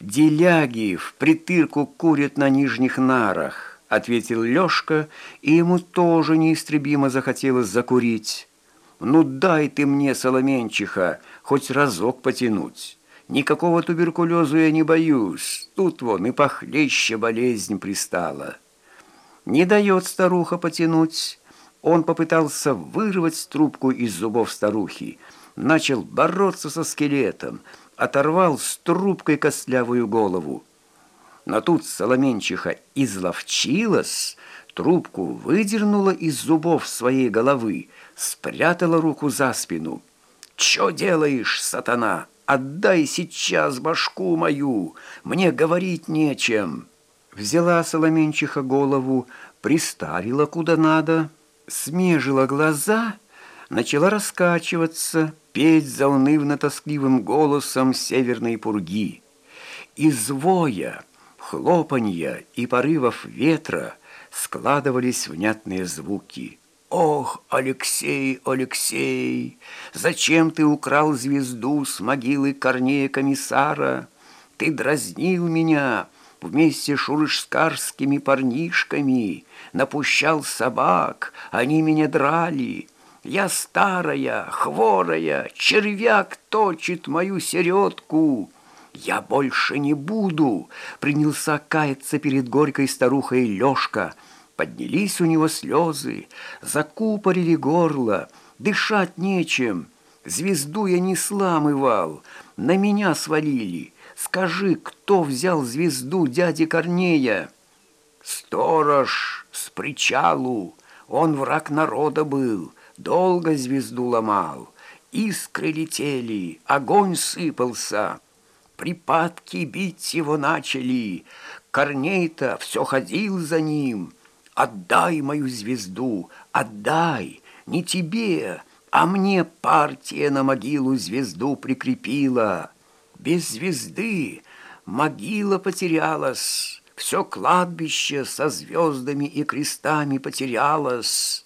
Деляги в притырку курят на нижних нарах, ответил Лёшка, и ему тоже неистребимо захотелось закурить. Ну дай ты мне, Соломенчиха, хоть разок потянуть. Никакого туберкулезу я не боюсь. Тут вон и похлеще болезнь пристала. Не дает старуха потянуть. Он попытался вырвать трубку из зубов старухи, начал бороться со скелетом, оторвал с трубкой костлявую голову. Но тут Соломенчиха изловчилась, трубку выдернула из зубов своей головы, спрятала руку за спину. «Чё делаешь, сатана? Отдай сейчас башку мою, мне говорить нечем!» Взяла Соломенчиха голову, приставила куда надо, смежила глаза, начала раскачиваться, петь заунывно-тоскливым голосом северной пурги. Из воя, хлопанья и порывов ветра складывались внятные звуки. «Ох, Алексей, Алексей, зачем ты украл звезду с могилы Корнея Комиссара? Ты дразнил меня!» вместе с шурышскарскими парнишками, напущал собак, они меня драли. Я старая, хворая, червяк точит мою середку. Я больше не буду, принялся каяться перед горькой старухой Лёшка. Поднялись у него слезы, закупорили горло, дышать нечем. Звезду я не сламывал, на меня свалили. Скажи, кто взял звезду дяди Корнея? Сторож с причалу, он враг народа был, долго звезду ломал. Искры летели, огонь сыпался. Припадки бить его начали. Корней-то все ходил за ним. Отдай мою звезду, отдай, не тебе, а мне партия на могилу звезду прикрепила. Без звезды могила потерялась, все кладбище со звездами и крестами потерялось.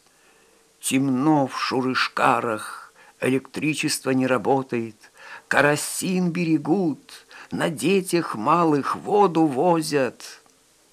Темно в шурышкарах, электричество не работает, карасин берегут, на детях малых воду возят».